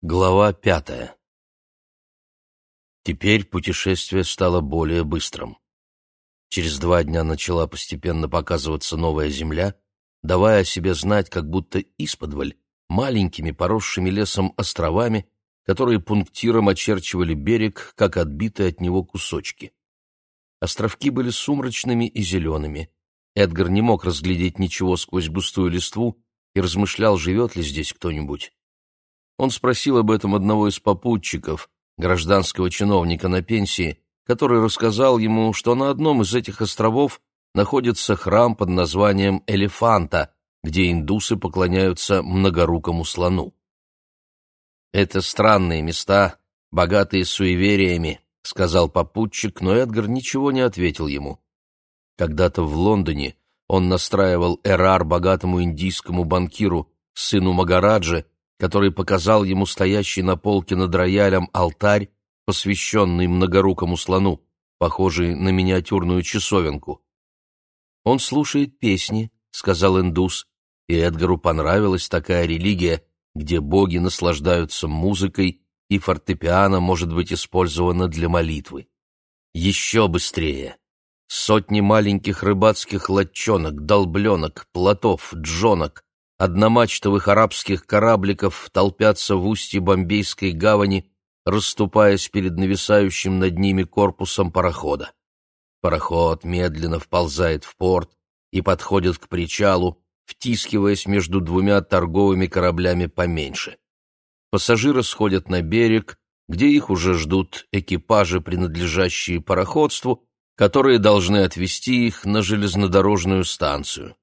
Глава пятая Теперь путешествие стало более быстрым. Через два дня начала постепенно показываться новая земля, давая о себе знать как будто исподволь, маленькими поросшими лесом островами, которые пунктиром очерчивали берег, как отбитые от него кусочки. Островки были сумрачными и зелеными. Эдгар не мог разглядеть ничего сквозь густую листву и размышлял, живет ли здесь кто-нибудь. Он спросил об этом одного из попутчиков, гражданского чиновника на пенсии, который рассказал ему, что на одном из этих островов находится храм под названием Элефанта, где индусы поклоняются многорукому слону. «Это странные места, богатые суевериями», — сказал попутчик, но Эдгар ничего не ответил ему. Когда-то в Лондоне он настраивал эрар богатому индийскому банкиру, сыну Магараджи, который показал ему стоящий на полке над роялем алтарь, посвященный многорукому слону, похожий на миниатюрную часовенку. «Он слушает песни», — сказал индус, и Эдгару понравилась такая религия, где боги наслаждаются музыкой, и фортепиано может быть использовано для молитвы. Еще быстрее. Сотни маленьких рыбацких лодчонок, долбленок, плотов, джонок, одномачтовых арабских корабликов толпятся в устье Бомбейской гавани, расступаясь перед нависающим над ними корпусом парохода. Пароход медленно вползает в порт и подходит к причалу, втискиваясь между двумя торговыми кораблями поменьше. Пассажиры сходят на берег, где их уже ждут экипажи, принадлежащие пароходству, которые должны отвезти их на железнодорожную станцию.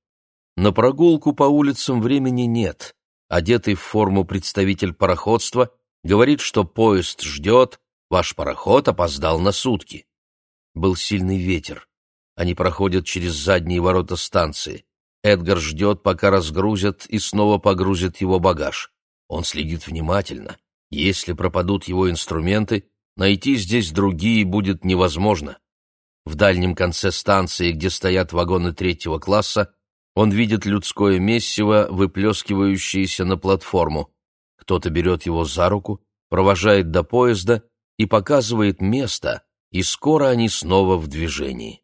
На прогулку по улицам времени нет. Одетый в форму представитель пароходства говорит, что поезд ждет, ваш пароход опоздал на сутки. Был сильный ветер. Они проходят через задние ворота станции. Эдгар ждет, пока разгрузят и снова погрузят его багаж. Он следит внимательно. Если пропадут его инструменты, найти здесь другие будет невозможно. В дальнем конце станции, где стоят вагоны третьего класса, он видит людское месиво, выплескивающееся на платформу. Кто-то берет его за руку, провожает до поезда и показывает место, и скоро они снова в движении.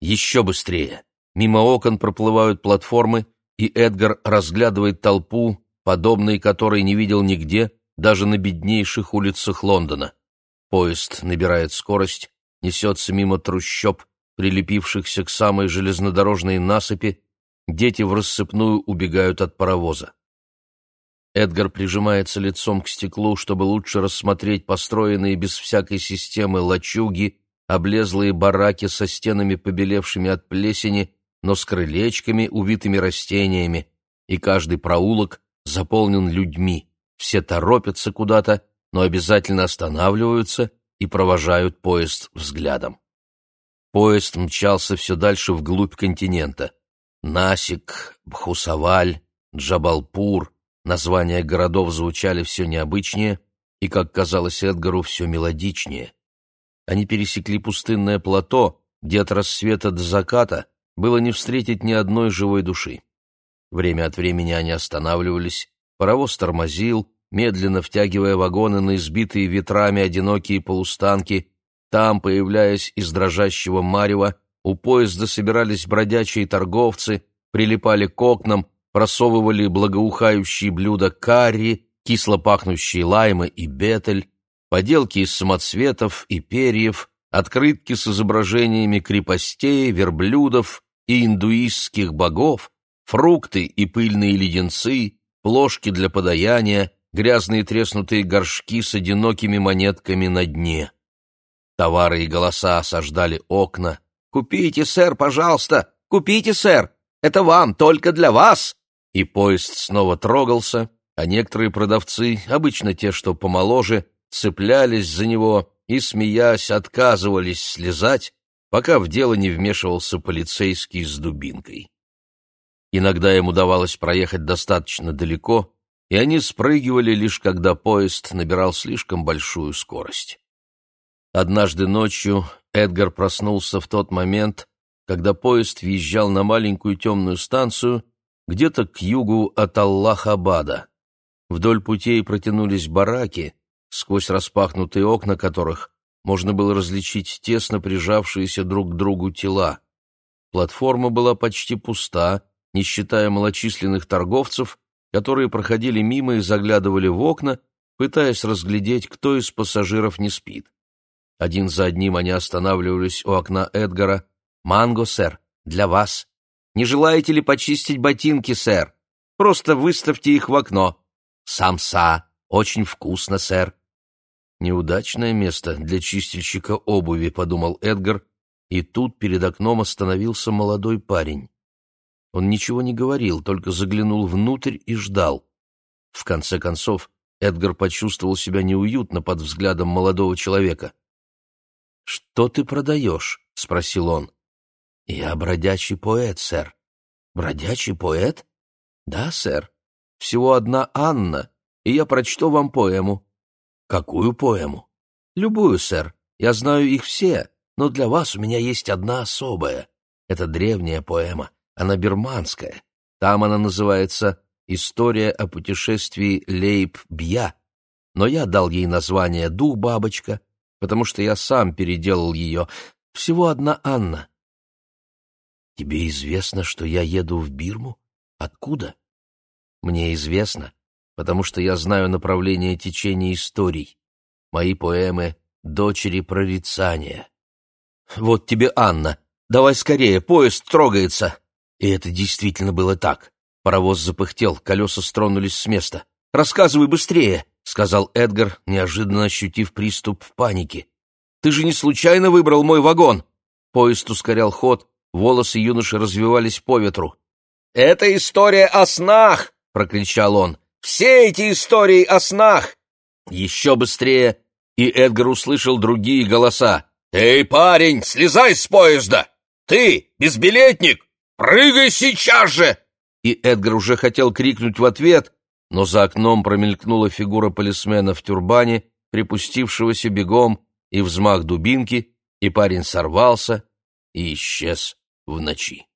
Еще быстрее. Мимо окон проплывают платформы, и Эдгар разглядывает толпу, подобной которой не видел нигде, даже на беднейших улицах Лондона. Поезд набирает скорость, несется мимо трущоб, прилепившихся к самой железнодорожной насыпи, дети в рассыпную убегают от паровоза. Эдгар прижимается лицом к стеклу, чтобы лучше рассмотреть построенные без всякой системы лачуги облезлые бараки со стенами, побелевшими от плесени, но с крылечками, увитыми растениями, и каждый проулок заполнен людьми. Все торопятся куда-то, но обязательно останавливаются и провожают поезд взглядом. Поезд мчался все дальше вглубь континента. Насик, Бхусаваль, Джабалпур, названия городов звучали все необычнее и, как казалось Эдгару, все мелодичнее. Они пересекли пустынное плато, где от рассвета до заката было не встретить ни одной живой души. Время от времени они останавливались, паровоз тормозил, медленно втягивая вагоны на избитые ветрами одинокие полустанки. Там, появляясь из дрожащего марева, у поезда собирались бродячие торговцы, прилипали к окнам, просовывали благоухающие блюда карри, кисло пахнущие лаймы и бетель, поделки из самоцветов и перьев, открытки с изображениями крепостей, верблюдов и индуистских богов, фрукты и пыльные леденцы, плошки для подаяния, грязные треснутые горшки с одинокими монетками на дне. Товары и голоса осаждали окна. «Купите, сэр, пожалуйста! Купите, сэр! Это вам, только для вас!» И поезд снова трогался, а некоторые продавцы, обычно те, что помоложе, цеплялись за него и, смеясь, отказывались слезать, пока в дело не вмешивался полицейский с дубинкой. Иногда им удавалось проехать достаточно далеко, и они спрыгивали лишь когда поезд набирал слишком большую скорость. Однажды ночью Эдгар проснулся в тот момент, когда поезд въезжал на маленькую темную станцию где-то к югу от Аллахабада. Вдоль путей протянулись бараки, сквозь распахнутые окна которых можно было различить тесно прижавшиеся друг к другу тела. Платформа была почти пуста, не считая малочисленных торговцев, которые проходили мимо и заглядывали в окна, пытаясь разглядеть, кто из пассажиров не спит. Один за одним они останавливались у окна Эдгара. «Манго, сэр, для вас. Не желаете ли почистить ботинки, сэр? Просто выставьте их в окно. Самса. Очень вкусно, сэр». «Неудачное место для чистильщика обуви», — подумал Эдгар, и тут перед окном остановился молодой парень. Он ничего не говорил, только заглянул внутрь и ждал. В конце концов, Эдгар почувствовал себя неуютно под взглядом молодого человека. «Что ты продаешь?» — спросил он. «Я бродячий поэт, сэр». «Бродячий поэт?» «Да, сэр. Всего одна Анна, и я прочту вам поэму». «Какую поэму?» «Любую, сэр. Я знаю их все, но для вас у меня есть одна особая. Это древняя поэма, она бирманская. Там она называется «История о путешествии Лейб-Бья», но я дал ей название «Дух-бабочка», потому что я сам переделал ее. Всего одна Анна. Тебе известно, что я еду в Бирму? Откуда? Мне известно, потому что я знаю направление течения историй. Мои поэмы — дочери прорицания. Вот тебе Анна. Давай скорее, поезд трогается. И это действительно было так. Паровоз запыхтел, колеса стронулись с места. «Рассказывай быстрее!» — сказал Эдгар, неожиданно ощутив приступ паники. «Ты же не случайно выбрал мой вагон?» Поезд ускорял ход, волосы юноши развивались по ветру. «Это история о снах!» — прокричал он. «Все эти истории о снах!» Еще быстрее, и Эдгар услышал другие голоса. «Эй, парень, слезай с поезда! Ты, безбилетник, прыгай сейчас же!» И Эдгар уже хотел крикнуть в ответ, но за окном промелькнула фигура полисмена в тюрбане, припустившегося бегом, и взмах дубинки, и парень сорвался и исчез в ночи.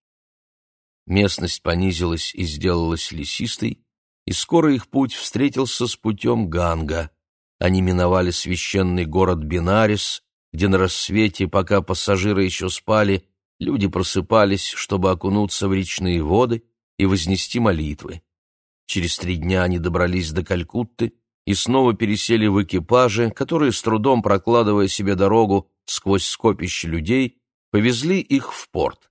Местность понизилась и сделалась лесистой, и скоро их путь встретился с путем Ганга. Они миновали священный город Бинарис, где на рассвете, пока пассажиры еще спали, люди просыпались, чтобы окунуться в речные воды и вознести молитвы. Через три дня они добрались до Калькутты и снова пересели в экипажи, которые, с трудом прокладывая себе дорогу сквозь скопище людей, повезли их в порт.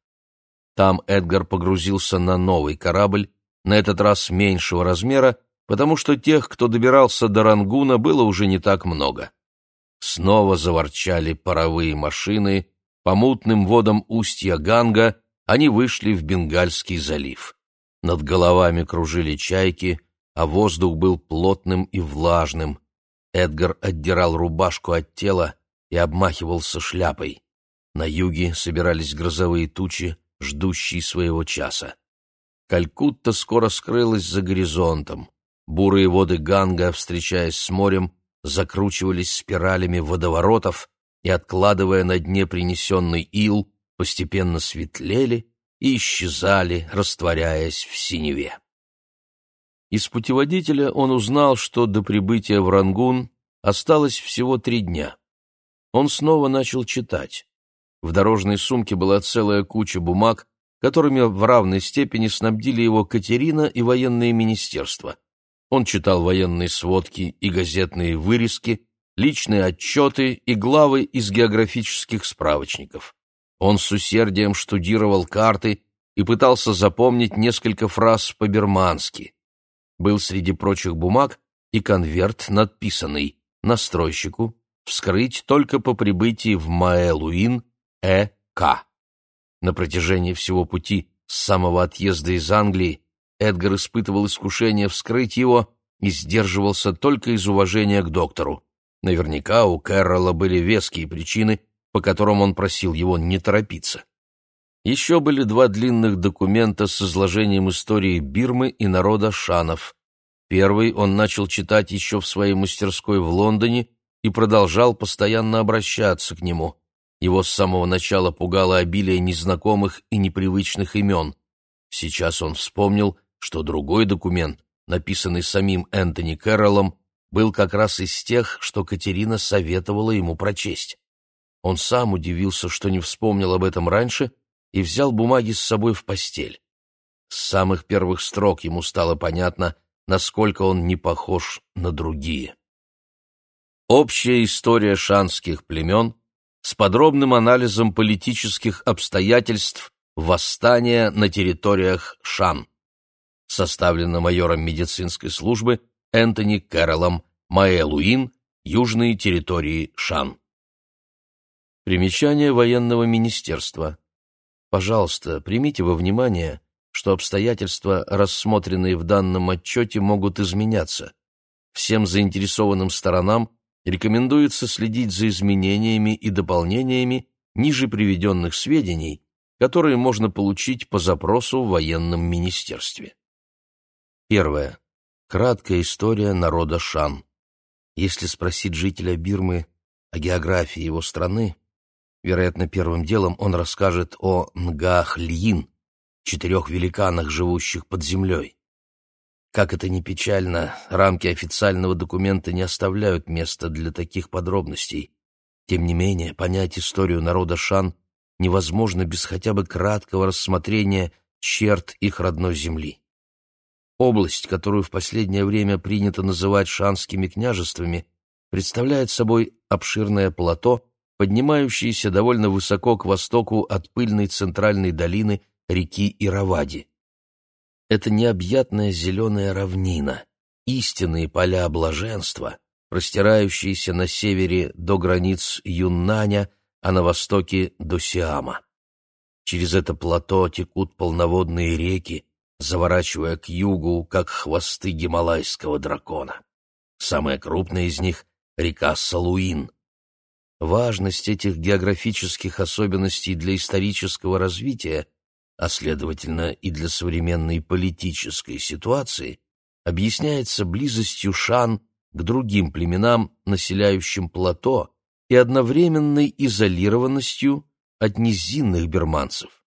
Там Эдгар погрузился на новый корабль, на этот раз меньшего размера, потому что тех, кто добирался до Рангуна, было уже не так много. Снова заворчали паровые машины, по мутным водам устья Ганга они вышли в Бенгальский залив. Над головами кружили чайки, а воздух был плотным и влажным. Эдгар отдирал рубашку от тела и обмахивался шляпой. На юге собирались грозовые тучи, ждущие своего часа. Калькутта скоро скрылась за горизонтом. Бурые воды Ганга, встречаясь с морем, закручивались спиралями водоворотов и, откладывая на дне принесенный ил, постепенно светлели и исчезали, растворяясь в синеве. Из путеводителя он узнал, что до прибытия в Рангун осталось всего три дня. Он снова начал читать. В дорожной сумке была целая куча бумаг, которыми в равной степени снабдили его Катерина и военные министерства. Он читал военные сводки и газетные вырезки, личные отчеты и главы из географических справочников. Он с усердием штудировал карты и пытался запомнить несколько фраз по-бермански. Был среди прочих бумаг и конверт, надписанный «Настройщику вскрыть только по прибытии в Маэлуин Э.К». На протяжении всего пути с самого отъезда из Англии Эдгар испытывал искушение вскрыть его и сдерживался только из уважения к доктору. Наверняка у Кэрролла были веские причины – по которым он просил его не торопиться. Еще были два длинных документа с изложением истории Бирмы и народа шанов. Первый он начал читать еще в своей мастерской в Лондоне и продолжал постоянно обращаться к нему. Его с самого начала пугало обилие незнакомых и непривычных имен. Сейчас он вспомнил, что другой документ написанный самим Энтони Кэрроллом, был как раз из тех, что Катерина советовала ему прочесть. Он сам удивился, что не вспомнил об этом раньше, и взял бумаги с собой в постель. С самых первых строк ему стало понятно, насколько он не похож на другие. Общая история шанских племен с подробным анализом политических обстоятельств восстания на территориях Шан. Составлена майором медицинской службы Энтони Кэрролом, Маэлуин, южные территории Шан. Примечание военного министерства. Пожалуйста, примите во внимание, что обстоятельства, рассмотренные в данном отчете, могут изменяться. Всем заинтересованным сторонам рекомендуется следить за изменениями и дополнениями ниже приведенных сведений, которые можно получить по запросу в военном министерстве. Первое. Краткая история народа Шан. Если спросить жителя Бирмы о географии его страны, вероятно, первым делом он расскажет о Нгах-Льин, четырех великанах, живущих под землей. Как это ни печально, рамки официального документа не оставляют места для таких подробностей. Тем не менее, понять историю народа Шан невозможно без хотя бы краткого рассмотрения черт их родной земли. Область, которую в последнее время принято называть шанскими княжествами, представляет собой обширное плато, поднимающееся довольно высоко к востоку от пыльной центральной долины реки Иравади это необъятная зеленая равнина, истинные поля блаженства, простирающиеся на севере до границ Юннаня, а на востоке до Сиама. Через это плато текут полноводные реки, заворачивая к югу, как хвосты гималайского дракона. Самая крупная из них — река Салуин. Важность этих географических особенностей для исторического развития а следовательно и для современной политической ситуации, объясняется близостью шан к другим племенам, населяющим плато, и одновременной изолированностью от низинных берманцев.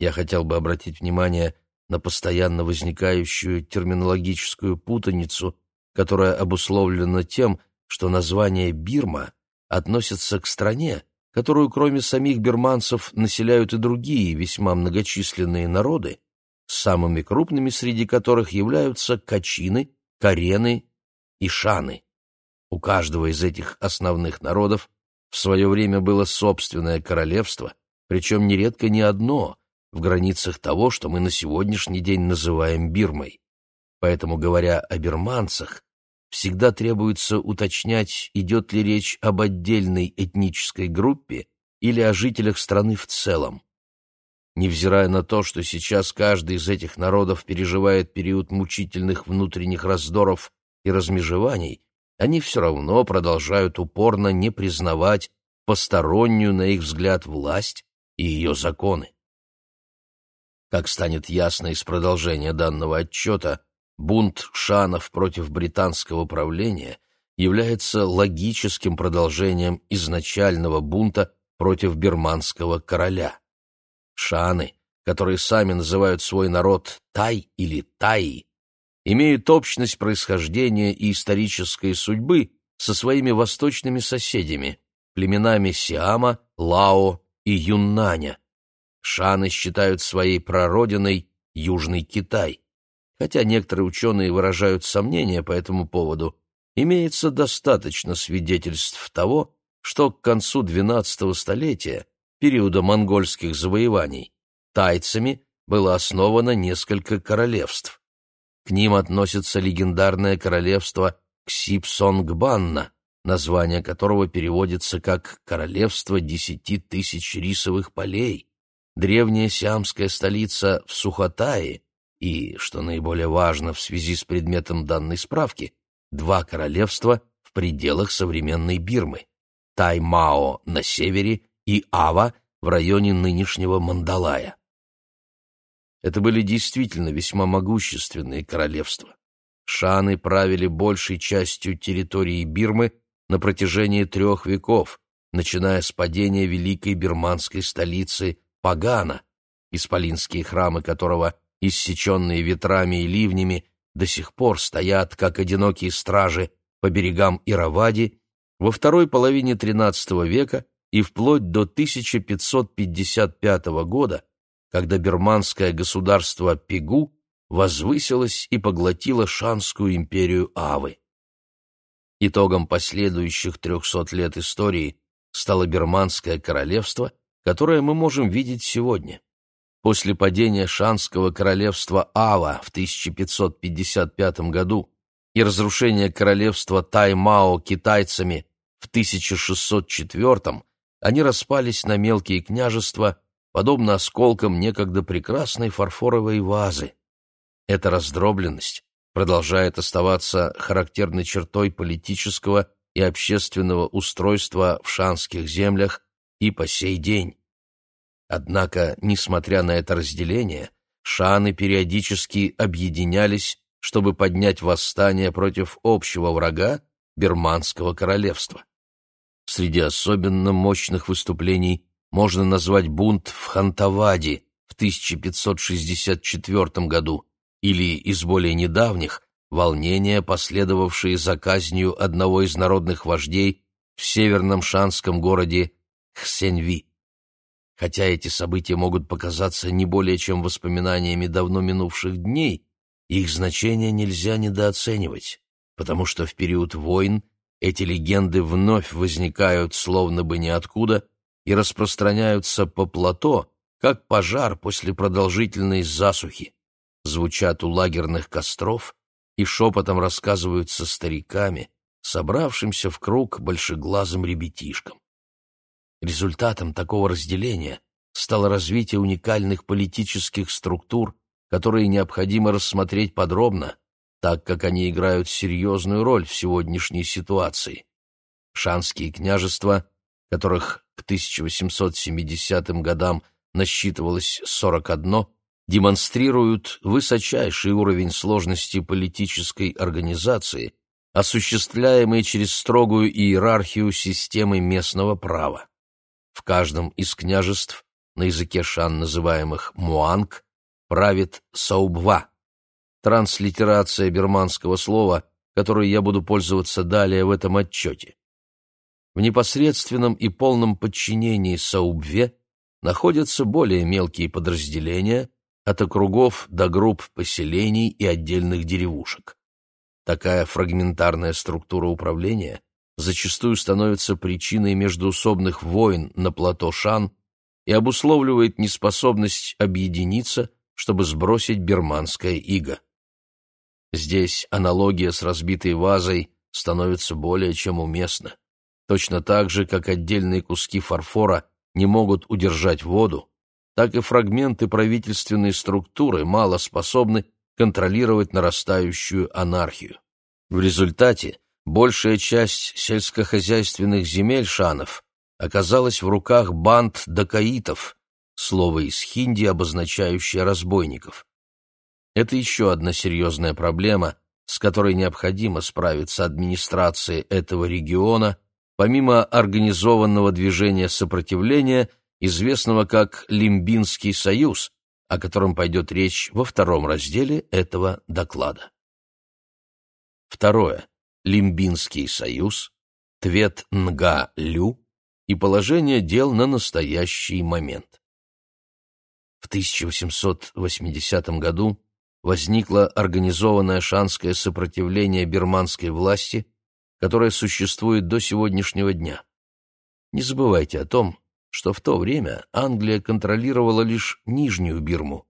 Я хотел бы обратить внимание на постоянно возникающую терминологическую путаницу, которая обусловлена тем, что название Бирма относится к стране, которую кроме самих берманцев населяют и другие весьма многочисленные народы, самыми крупными среди которых являются качины, карены и шаны. У каждого из этих основных народов в свое время было собственное королевство, причем нередко не одно, в границах того, что мы на сегодняшний день называем Бирмой. Поэтому, говоря о бирманцах, всегда требуется уточнять, идет ли речь об отдельной этнической группе или о жителях страны в целом. Невзирая на то, что сейчас каждый из этих народов переживает период мучительных внутренних раздоров и размежеваний, они все равно продолжают упорно не признавать постороннюю, на их взгляд, власть и ее законы. Как станет ясно из продолжения данного отчета, Бунт шанов против британского правления является логическим продолжением изначального бунта против бирманского короля. Шаны, которые сами называют свой народ Тай или Таи, имеют общность происхождения и исторической судьбы со своими восточными соседями, племенами Сиама, Лао и Юннаня. Шаны считают своей прародиной Южный Китай хотя некоторые ученые выражают сомнения по этому поводу, имеется достаточно свидетельств того, что к концу XII столетия, периода монгольских завоеваний, тайцами было основано несколько королевств. К ним относится легендарное королевство Ксипсонгбанна, название которого переводится как «Королевство десяти тысяч рисовых полей», древняя сиамская столица в Сухотае, и, что наиболее важно в связи с предметом данной справки, два королевства в пределах современной Бирмы – Таймао на севере и Ава в районе нынешнего Мандалая. Это были действительно весьма могущественные королевства. Шаны правили большей частью территории Бирмы на протяжении трех веков, начиная с падения великой бирманской столицы Пагана, исполинские храмы которого иссеченные ветрами и ливнями, до сих пор стоят, как одинокие стражи, по берегам Иравади, во второй половине XIII века и вплоть до 1555 года, когда бирманское государство Пигу возвысилось и поглотило Шанскую империю Авы. Итогом последующих трехсот лет истории стало Бирманское королевство, которое мы можем видеть сегодня. После падения Шанского королевства Ава в 1555 году и разрушения королевства Таймао китайцами в 1604 они распались на мелкие княжества, подобно осколкам некогда прекрасной фарфоровой вазы. Эта раздробленность продолжает оставаться характерной чертой политического и общественного устройства в шанских землях и по сей день. Однако, несмотря на это разделение, шаны периодически объединялись, чтобы поднять восстание против общего врага Бирманского королевства. Среди особенно мощных выступлений можно назвать бунт в Хантаваде в 1564 году или из более недавних волнения, последовавшие за казнью одного из народных вождей в северном шанском городе Хсенви. Хотя эти события могут показаться не более чем воспоминаниями давно минувших дней, их значение нельзя недооценивать, потому что в период войн эти легенды вновь возникают словно бы ниоткуда и распространяются по плато, как пожар после продолжительной засухи, звучат у лагерных костров и шепотом рассказываются стариками, собравшимся в круг большеглазым ребятишкам. Результатом такого разделения стало развитие уникальных политических структур, которые необходимо рассмотреть подробно, так как они играют серьезную роль в сегодняшней ситуации. Шанские княжества, которых к 1870 годам насчитывалось 41, демонстрируют высочайший уровень сложности политической организации, осуществляемый через строгую иерархию системы местного права. В каждом из княжеств, на языке шан называемых муанг, правит саубва, транслитерация бирманского слова, которой я буду пользоваться далее в этом отчете. В непосредственном и полном подчинении саубве находятся более мелкие подразделения, от округов до групп поселений и отдельных деревушек. Такая фрагментарная структура управления зачастую становится причиной междуусобных войн на плато Шан и обусловливает неспособность объединиться, чтобы сбросить бирманское иго. Здесь аналогия с разбитой вазой становится более чем уместна. Точно так же, как отдельные куски фарфора не могут удержать воду, так и фрагменты правительственной структуры мало способны контролировать нарастающую анархию. В результате большая часть сельскохозяйственных земель шанов оказалась в руках банд дакаитов, слово из хинди, обозначающее разбойников. Это еще одна серьезная проблема, с которой необходимо справиться администрации этого региона, помимо организованного движения сопротивления, известного как Лимбинский союз, о котором пойдет речь во втором разделе этого доклада. Второе. Лимбинский союз, Твет Нга-Лю и положение дел на настоящий момент. В 1880 году возникло организованное шанское сопротивление бирманской власти, которое существует до сегодняшнего дня. Не забывайте о том, что в то время Англия контролировала лишь Нижнюю Бирму.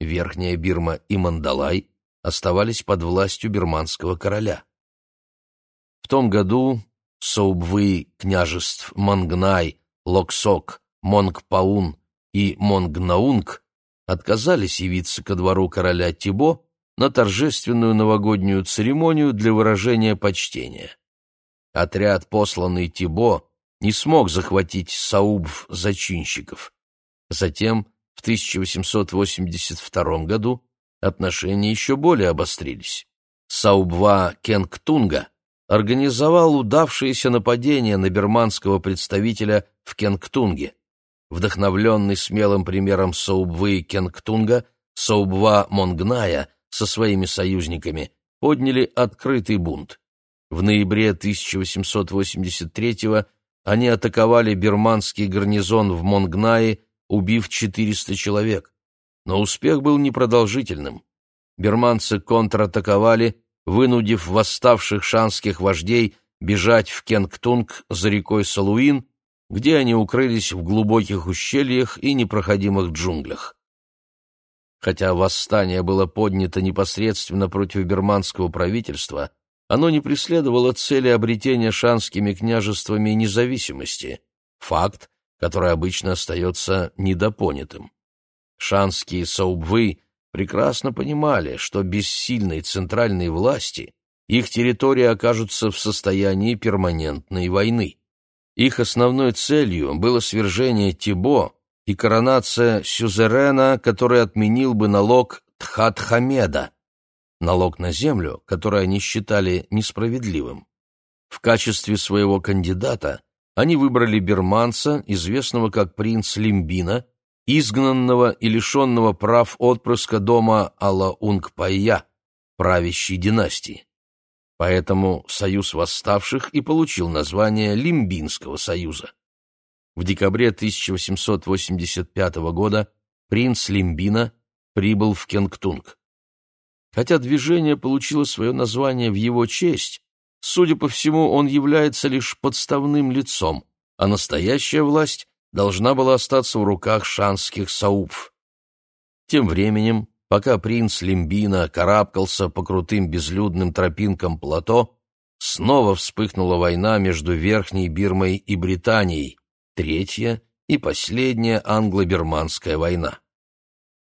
Верхняя Бирма и Мандалай оставались под властью бирманского короля. В том году Саубвы княжеств Мангнай, Локсок, Монгпаун и Монгнаунг отказались явиться ко двору короля Тибо на торжественную новогоднюю церемонию для выражения почтения. Отряд, посланный Тибо, не смог захватить Саубв зачинщиков. Затем, в 1882 году, отношения еще более обострились. Саубва Кенгтунга организовал удавшееся нападение на берманского представителя в Кенгтунге. Вдохновленный смелым примером Саубвы Кенгтунга, Саубва Монгная со своими союзниками подняли открытый бунт. В ноябре 1883 они атаковали бирманский гарнизон в Монгнае, убив 400 человек. Но успех был непродолжительным. Бирманцы контратаковали, вынудив восставших шанских вождей бежать в Кенгтунг за рекой Салуин, где они укрылись в глубоких ущельях и непроходимых джунглях. Хотя восстание было поднято непосредственно против бирманского правительства, оно не преследовало цели обретения шанскими княжествами независимости, факт, который обычно остается недопонятым. Шанские саубвы прекрасно понимали, что без сильной центральной власти их территории окажутся в состоянии перманентной войны. Их основной целью было свержение Тибо и коронация сюзерена, который отменил бы налог Тхатхамеда, налог на землю, который они считали несправедливым. В качестве своего кандидата они выбрали берманца, известного как принц Лимбина, изгнанного и лишенного прав отпрыска дома Аллаунгпайя, правящей династии. Поэтому Союз восставших и получил название Лимбинского союза. В декабре 1885 года принц Лимбина прибыл в Кенгтунг. Хотя движение получило свое название в его честь, судя по всему, он является лишь подставным лицом, а настоящая власть должна была остаться в руках шанских саупов. Тем временем пока принц Лимбина карабкался по крутым безлюдным тропинкам плато, снова вспыхнула война между Верхней Бирмой и Британией, третья и последняя англо-бирманская война.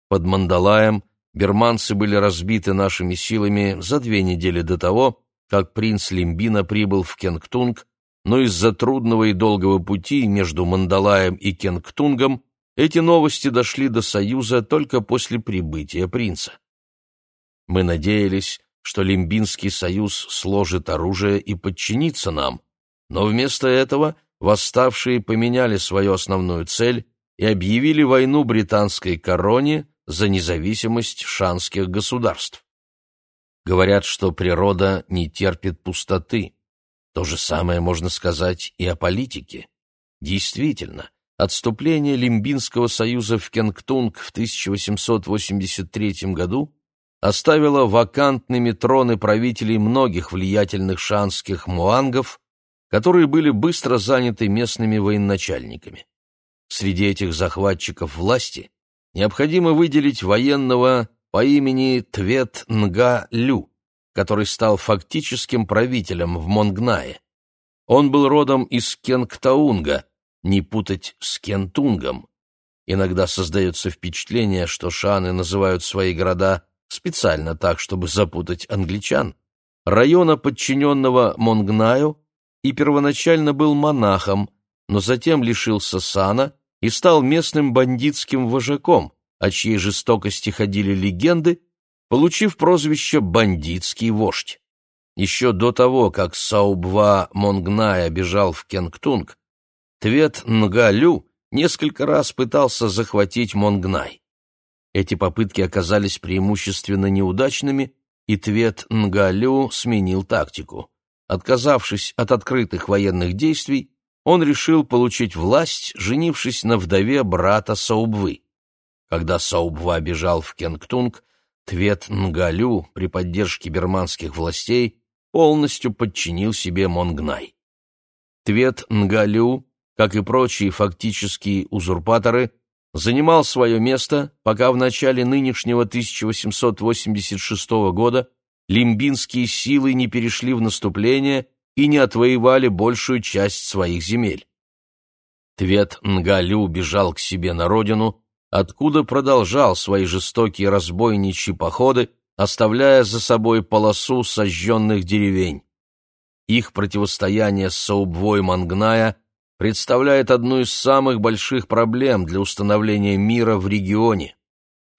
Под Мандалаем бирманцы были разбиты нашими силами за две недели до того, как принц Лимбина прибыл в Кенгтунг, но из-за трудного и долгого пути между Мандалаем и Кенгтунгом эти новости дошли до Союза только после прибытия принца. Мы надеялись, что Лимбинский союз сложит оружие и подчинится нам, но вместо этого восставшие поменяли свою основную цель и объявили войну британской короне за независимость шанских государств. Говорят, что природа не терпит пустоты. То же самое можно сказать и о политике. Действительно, Отступление Лимбинского союза в Кенгтунг в 1883 году оставило вакантными троны правителей многих влиятельных шанских муангов, которые были быстро заняты местными военачальниками. Среди этих захватчиков власти необходимо выделить военного по имени Твет Нга Лю, который стал фактическим правителем в Монгнае. Он был родом из Кенгтаунга – не путать с Кентунгом. Иногда создается впечатление, что шаны называют свои города специально так, чтобы запутать англичан. Района, подчиненного Монгнаю, и первоначально был монахом, но затем лишился сана и стал местным бандитским вожаком, о чьей жестокости ходили легенды, получив прозвище «бандитский вождь». Еще до того, как Саубва Монгная бежал в Кенгтунг, Твет Нгалю несколько раз пытался захватить Монгнай. Эти попытки оказались преимущественно неудачными, и Твет Нгалю сменил тактику. Отказавшись от открытых военных действий, он решил получить власть, женившись на вдове брата Саубвы. Когда Саубва бежал в Кенгтунг, Твет Нгалю при поддержке берманских властей полностью подчинил себе Монгнай. Твет Нгалю как и прочие фактические узурпаторы, занимал свое место, пока в начале нынешнего 1886 года лимбинские силы не перешли в наступление и не отвоевали большую часть своих земель. Твет Нгалю бежал к себе на родину, откуда продолжал свои жестокие разбойничьи походы, оставляя за собой полосу сожженных деревень. Их противостояние с Саубвой Мангная – представляет одну из самых больших проблем для установления мира в регионе,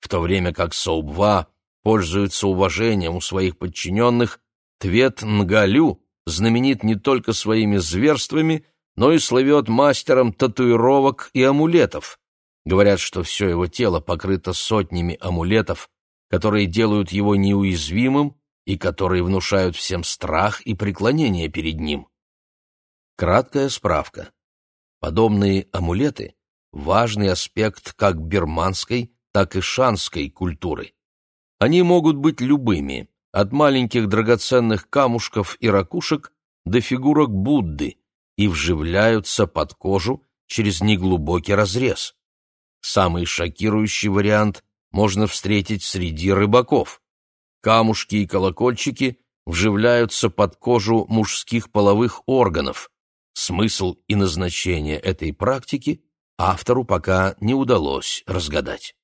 в то время как Соубва пользуется уважением у своих подчиненных, Твет Нгалю знаменит не только своими зверствами, но и слывет мастером татуировок и амулетов. Говорят, что все его тело покрыто сотнями амулетов, которые делают его неуязвимым и которые внушают всем страх и преклонение перед ним. Краткая справка. Подобные амулеты – важный аспект как бирманской, так и шанской культуры. Они могут быть любыми, от маленьких драгоценных камушков и ракушек до фигурок Будды, и вживляются под кожу через неглубокий разрез. Самый шокирующий вариант можно встретить среди рыбаков. Камушки и колокольчики вживляются под кожу мужских половых органов. Смысл и назначение этой практики автору пока не удалось разгадать.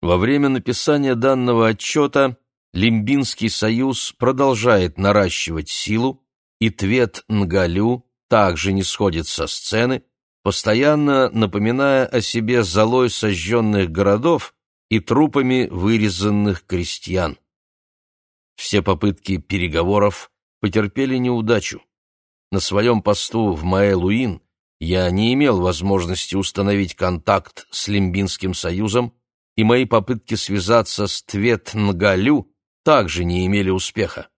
Во время написания данного отчета Лимбинский союз продолжает наращивать силу, и Твет Нгалю также не сходит со сцены, постоянно напоминая о себе золой сожженных городов и трупами вырезанных крестьян. Все попытки переговоров потерпели неудачу. На своем посту в Маэлуин я не имел возможности установить контакт с Лимбинским союзом, и мои попытки связаться с Твет-Нгалю также не имели успеха.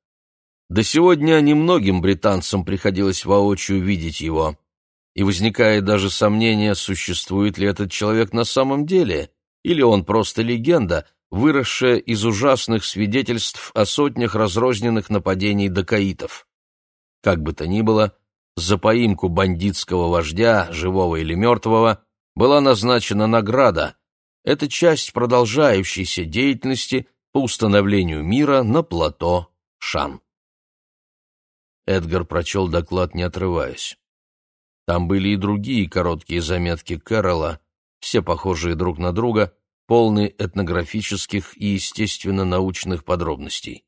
До сегодня немногим британцам приходилось воочию видеть его, и возникает даже сомнение, существует ли этот человек на самом деле, или он просто легенда, выросшая из ужасных свидетельств о сотнях разрозненных нападений дакаитов. Как бы то ни было, за поимку бандитского вождя, живого или мертвого, была назначена награда. Это часть продолжающейся деятельности по установлению мира на плато Шан. Эдгар прочел доклад, не отрываясь. Там были и другие короткие заметки Кэрола, все похожие друг на друга, полные этнографических и естественно-научных подробностей.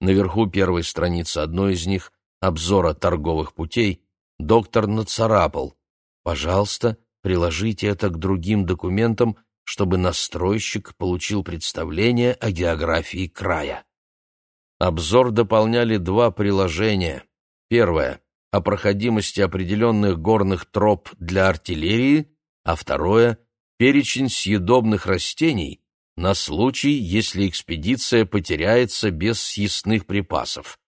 Наверху первой страницы одной из них, обзора торговых путей, доктор нацарапал «Пожалуйста, приложите это к другим документам, чтобы настройщик получил представление о географии края». Обзор дополняли два приложения. Первое — о проходимости определенных горных троп для артиллерии, а второе — перечень съедобных растений на случай, если экспедиция потеряется без съестных припасов,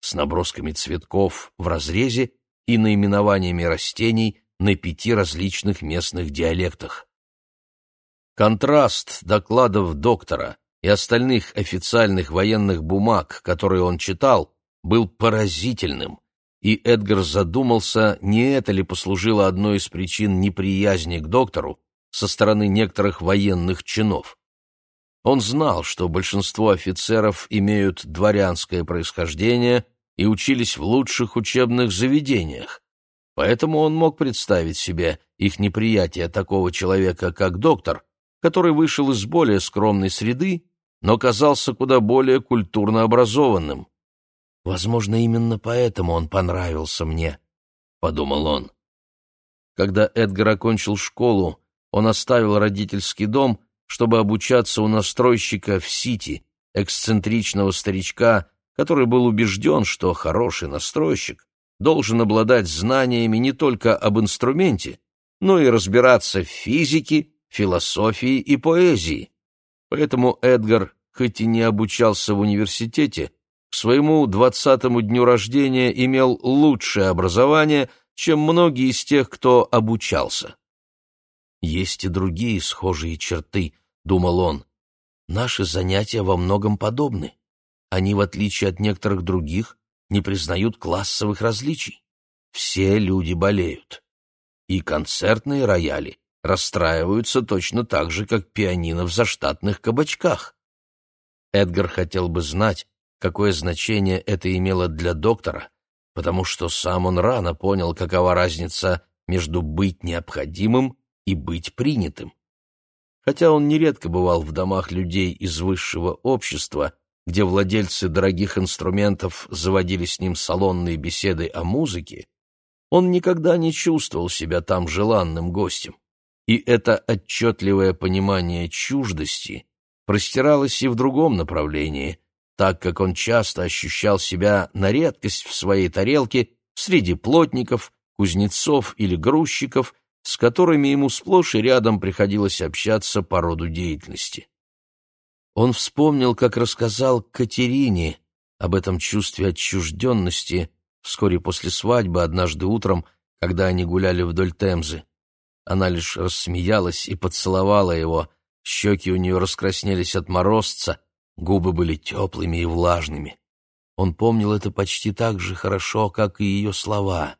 с набросками цветков в разрезе и наименованиями растений на пяти различных местных диалектах. Контраст докладов доктора и остальных официальных военных бумаг, которые он читал, был поразительным, и Эдгар задумался, не это ли послужило одной из причин неприязни к доктору со стороны некоторых военных чинов. Он знал, что большинство офицеров имеют дворянское происхождение и учились в лучших учебных заведениях, поэтому он мог представить себе их неприятие такого человека, как доктор, который вышел из более скромной среды но казался куда более культурно образованным. «Возможно, именно поэтому он понравился мне», — подумал он. Когда Эдгар окончил школу, он оставил родительский дом, чтобы обучаться у настройщика в Сити, эксцентричного старичка, который был убежден, что хороший настройщик должен обладать знаниями не только об инструменте, но и разбираться в физике, философии и поэзии. Поэтому Эдгар, хоть и не обучался в университете, к своему двадцатому дню рождения имел лучшее образование, чем многие из тех, кто обучался. «Есть и другие схожие черты», — думал он. «Наши занятия во многом подобны. Они, в отличие от некоторых других, не признают классовых различий. Все люди болеют. И концертные рояли расстраиваются точно так же, как пианино в заштатных кабачках. Эдгар хотел бы знать, какое значение это имело для доктора, потому что сам он рано понял, какова разница между быть необходимым и быть принятым. Хотя он нередко бывал в домах людей из высшего общества, где владельцы дорогих инструментов заводили с ним салонные беседы о музыке, он никогда не чувствовал себя там желанным гостем и это отчетливое понимание чуждости простиралось и в другом направлении, так как он часто ощущал себя на редкость в своей тарелке среди плотников, кузнецов или грузчиков, с которыми ему сплошь и рядом приходилось общаться по роду деятельности. Он вспомнил, как рассказал Катерине об этом чувстве отчужденности вскоре после свадьбы однажды утром, когда они гуляли вдоль Темзы. Она лишь рассмеялась и поцеловала его, щеки у нее раскраснелись от морозца, губы были теплыми и влажными. Он помнил это почти так же хорошо, как и ее слова.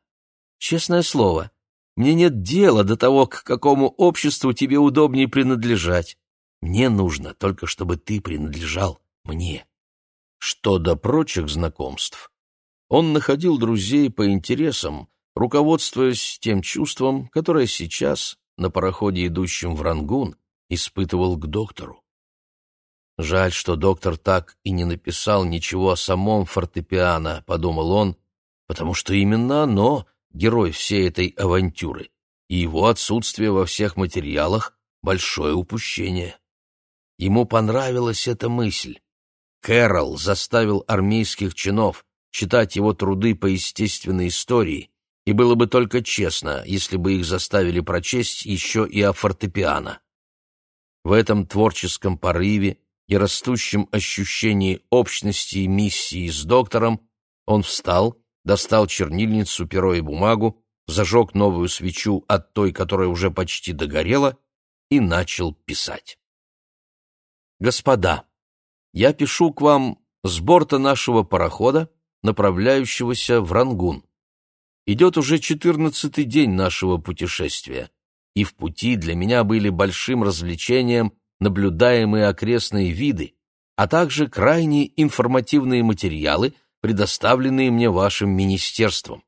«Честное слово, мне нет дела до того, к какому обществу тебе удобнее принадлежать. Мне нужно только, чтобы ты принадлежал мне». Что до прочих знакомств, он находил друзей по интересам, руководствуясь тем чувством, которое сейчас, на пароходе, идущем в Рангун, испытывал к доктору. «Жаль, что доктор так и не написал ничего о самом фортепиано», — подумал он, потому что именно оно — герой всей этой авантюры, и его отсутствие во всех материалах — большое упущение. Ему понравилась эта мысль. Кэрол заставил армейских чинов читать его труды по естественной истории, и было бы только честно, если бы их заставили прочесть еще и о фортепиано. В этом творческом порыве и растущем ощущении общности и миссии с доктором он встал, достал чернильницу, перо и бумагу, зажег новую свечу от той, которая уже почти догорела, и начал писать. «Господа, я пишу к вам с борта нашего парохода, направляющегося в Рангун. Идет уже четырнадцатый день нашего путешествия, и в пути для меня были большим развлечением наблюдаемые окрестные виды, а также крайне информативные материалы, предоставленные мне вашим министерством.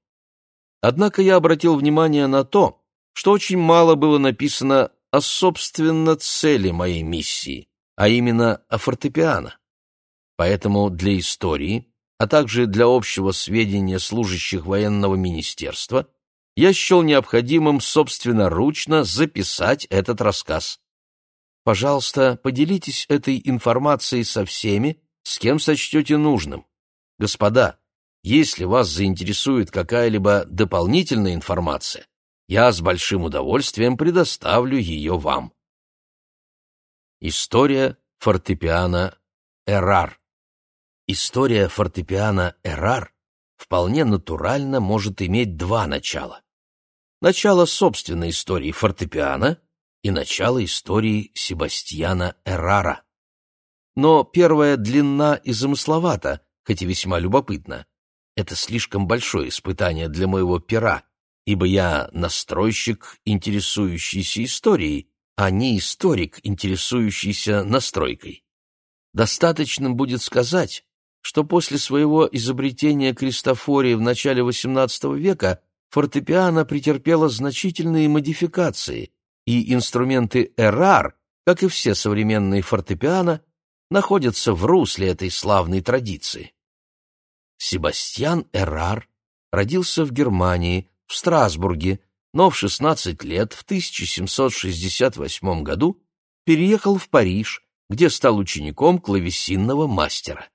Однако я обратил внимание на то, что очень мало было написано о, собственно, цели моей миссии, а именно о фортепиано. Поэтому для истории, а также для общего сведения служащих военного министерства, я счел необходимым собственноручно записать этот рассказ. Пожалуйста, поделитесь этой информацией со всеми, с кем сочтете нужным. Господа, если вас заинтересует какая-либо дополнительная информация, я с большим удовольствием предоставлю ее вам. История фортепиано «Эрар». История фортепиано «Эрар» вполне натурально может иметь два начала. Начало собственной истории фортепиано и начало истории Себастьяна Эрара. Но первая длинна и замысловата, хоть и весьма любопытна. Это слишком большое испытание для моего пера, ибо я настройщик, интересующийся историей, а не историк, интересующийся настройкой. Достаточным будет сказать, что после своего изобретения Кристофории в начале XVIII века фортепиано претерпело значительные модификации, и инструменты эрар, как и все современные фортепиано, находятся в русле этой славной традиции. Себастьян Эрар родился в Германии, в Страсбурге, но в 16 лет, в 1768 году, переехал в Париж, где стал учеником клавесинного мастера.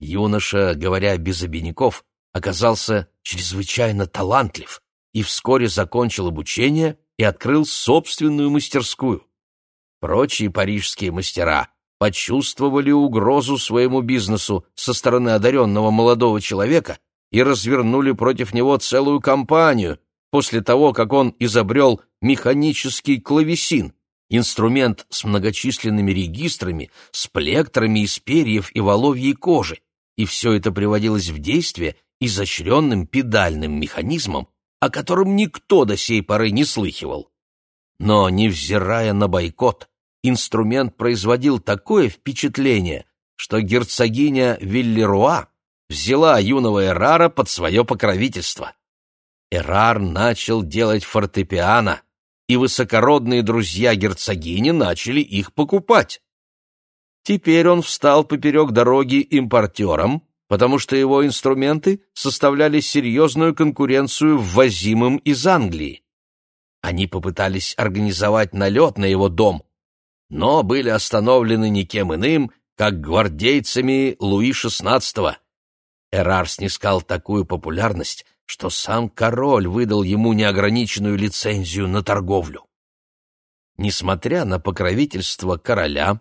Юноша, говоря без обиняков, оказался чрезвычайно талантлив и вскоре закончил обучение и открыл собственную мастерскую. Прочие парижские мастера почувствовали угрозу своему бизнесу со стороны одаренного молодого человека и развернули против него целую кампанию, после того, как он изобрел механический клавесин, инструмент с многочисленными регистрами, с плектрами из перьев и воловьей кожи, и все это приводилось в действие изощренным педальным механизмом, о котором никто до сей поры не слыхивал. Но, невзирая на бойкот, инструмент производил такое впечатление, что герцогиня Виллеруа взяла юного Эрара под свое покровительство. Эрар начал делать фортепиано, и высокородные друзья герцогини начали их покупать. Теперь он встал поперек дороги импортером, потому что его инструменты составляли серьезную конкуренцию ввозимым из Англии. Они попытались организовать налет на его дом, но были остановлены никем иным, как гвардейцами Луи XVI. Эрар снискал такую популярность, что сам король выдал ему неограниченную лицензию на торговлю. Несмотря на покровительство короля,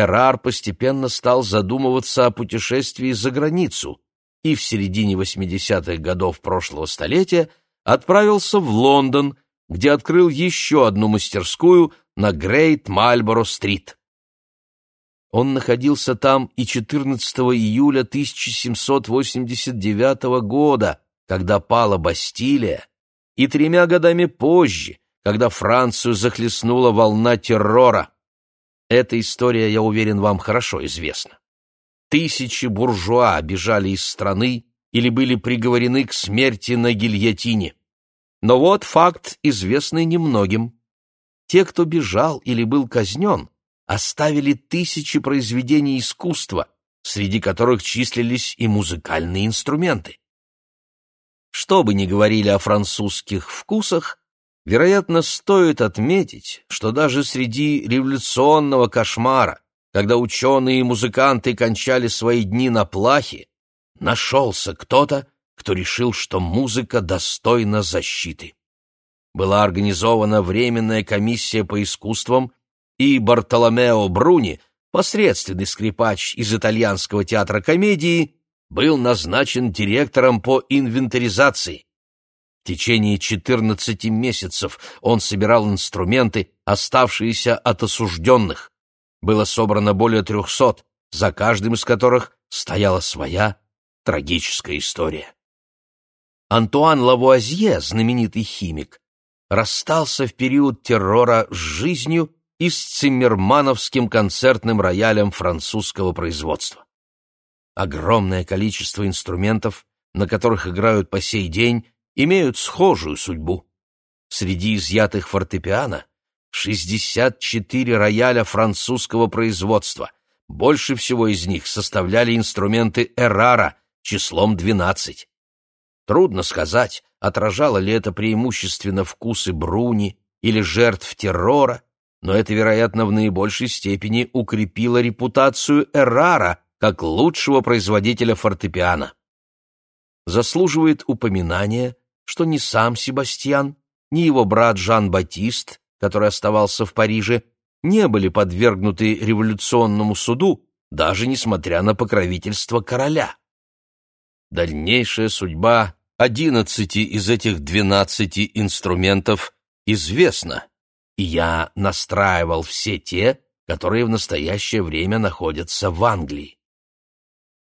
Эрар постепенно стал задумываться о путешествии за границу и в середине 80-х годов прошлого столетия отправился в Лондон, где открыл еще одну мастерскую на Грейт Мальборо-стрит. Он находился там и 14 июля 1789 года, когда пала Бастилия, и тремя годами позже, когда Францию захлестнула волна террора. Эта история, я уверен, вам хорошо известна. Тысячи буржуа бежали из страны или были приговорены к смерти на гильотине. Но вот факт, известный немногим. Те, кто бежал или был казнен, оставили тысячи произведений искусства, среди которых числились и музыкальные инструменты. Что бы ни говорили о французских вкусах, вероятно, стоит отметить, что даже среди революционного кошмара, когда ученые и музыканты кончали свои дни на плахе, нашелся кто-то, кто решил, что музыка достойна защиты. Была организована Временная комиссия по искусствам, и Бартоломео Бруни, посредственный скрипач из итальянского театра комедии, был назначен директором по инвентаризации. В течение 14 месяцев он собирал инструменты, оставшиеся от осужденных. Было собрано более трехсот, за каждым из которых стояла своя трагическая история. Антуан Лавуазье, знаменитый химик, расстался в период террора с жизнью и с циммермановским концертным роялем французского производства. Огромное количество инструментов, на которых играют по сей день, имеют схожую судьбу. Среди изъятых фортепиано 64 рояля французского производства. Больше всего из них составляли инструменты Эрара числом 12. Трудно сказать, отражало ли это преимущественно вкусы Бруни или жертв террора, но это, вероятно, в наибольшей степени укрепило репутацию Эрара как лучшего производителя фортепиано. Заслуживает упоминания, что ни сам Себастьян, ни его брат Жан-Батист, который оставался в Париже, не были подвергнуты революционному суду, даже несмотря на покровительство короля. Дальнейшая судьба одиннадцати из этих двенадцати инструментов известна и я настраивал все те, которые в настоящее время находятся в Англии.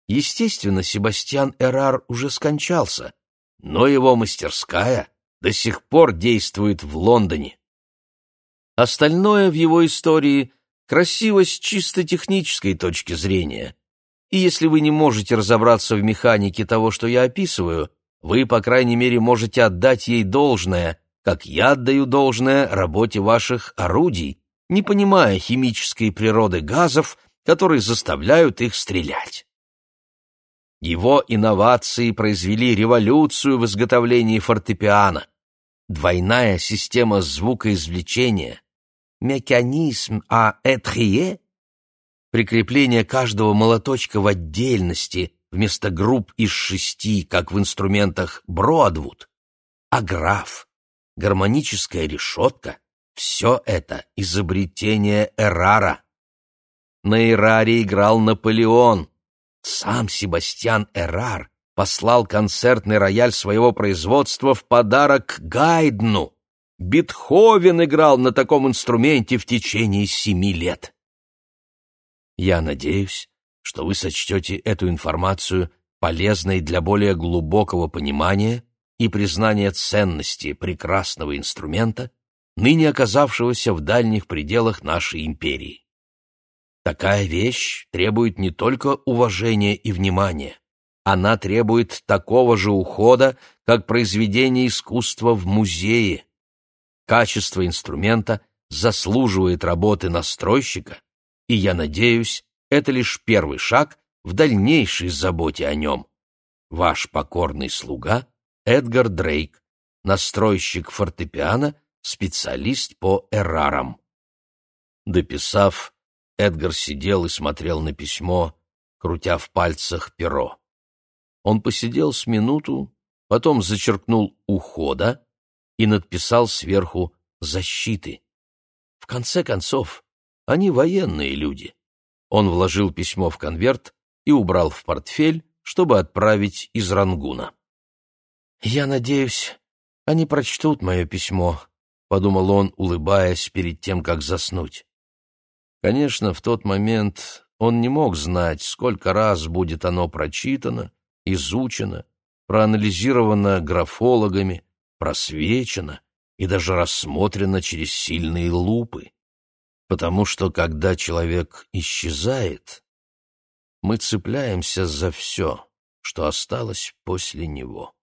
Естественно, Себастьян Эрар уже скончался, но его мастерская до сих пор действует в Лондоне. Остальное в его истории красиво с чисто технической точки зрения. И если вы не можете разобраться в механике того, что я описываю, вы, по крайней мере, можете отдать ей должное, как я отдаю должное работе ваших орудий, не понимая химической природы газов, которые заставляют их стрелять. Его инновации произвели революцию в изготовлении фортепиано. Двойная система звукоизвлечения, механизм а этрие, прикрепление каждого молоточка в отдельности вместо групп из шести, как в инструментах Бродвуд, аграф, гармоническая решетка — все это изобретение Эрара. На Эраре играл Наполеон. Сам Себастьян Эрар послал концертный рояль своего производства в подарок Гайдну. Бетховен играл на таком инструменте в течение семи лет. Я надеюсь, что вы сочтете эту информацию полезной для более глубокого понимания и признание ценности прекрасного инструмента, ныне оказавшегося в дальних пределах нашей империи. Такая вещь требует не только уважения и внимания, она требует такого же ухода, как произведение искусства в музее. Качество инструмента заслуживает работы настройщика, и, я надеюсь, это лишь первый шаг в дальнейшей заботе о нем. Ваш покорный слуга Эдгар Дрейк, настройщик фортепиано, специалист по эрарам. Дописав, Эдгар сидел и смотрел на письмо, крутя в пальцах перо. Он посидел с минуту, потом зачеркнул «ухода» и надписал сверху «защиты». В конце концов, они военные люди. Он вложил письмо в конверт и убрал в портфель, чтобы отправить из Рангуна. «Я надеюсь, они прочтут мое письмо», — подумал он, улыбаясь перед тем, как заснуть. Конечно, в тот момент он не мог знать, сколько раз будет оно прочитано, изучено, проанализировано графологами, просвечено и даже рассмотрено через сильные лупы. Потому что, когда человек исчезает, мы цепляемся за все, что осталось после него.